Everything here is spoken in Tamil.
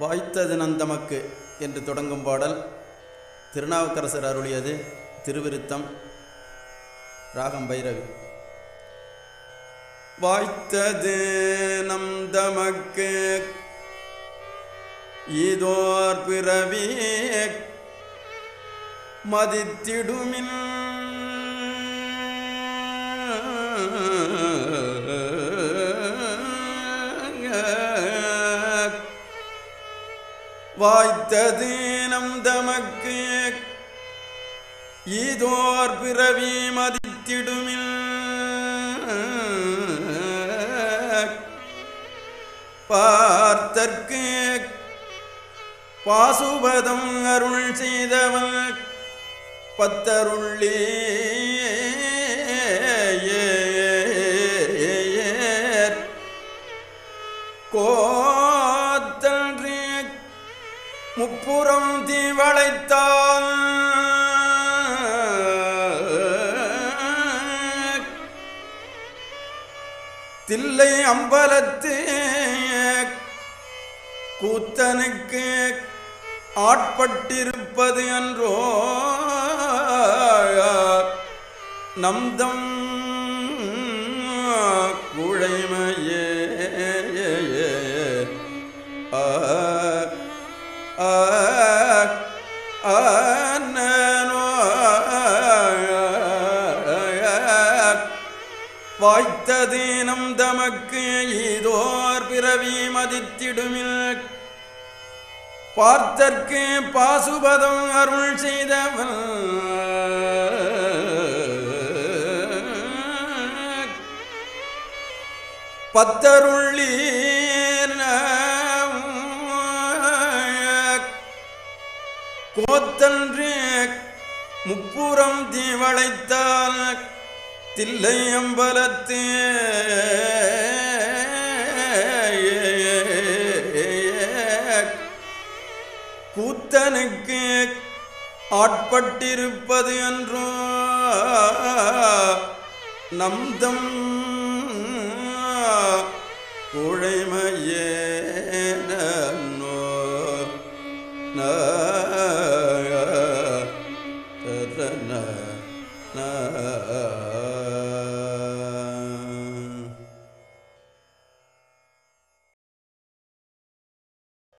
வாய்த்தது நந்தமக்கு என்று தொடங்கும் பாடல் திருநாவுக்கரசர் அருளியது திருவிருத்தம் ராகம் பைரவி வாய்த்தது நம் தமக்கு இதோர் பிறவி மதித்திடுமின். வாய்த்தது நம் தமக்கு ஈதோர் பிறவி மதித்திடுமில். பார்த்தற்கு பாசுபதம் அருள் செய்தவன் பத்தருள்ளே. முப்புறம் தீவளைத்தான் தில்லை அம்பலத்து கூத்தனுக்கு ஆட்பட்டிருப்பது என்றோ நம்தம் குழைமையே. ஆ ஆ தமக்கு இதோர் பிறவி மதித்திடுமில் பார்த்தற்கு பாசுபதம் அருள் செய்தவன் பத்தருள்ளி கோத்தன்று முப்புறம் தீவளைத்தால் தில்லை அம்பலத்தே. கூத்தனுக்கு ஆட்பட்டிருப்பது என்றோ நம்தம் கோழைமையே நோ ந na na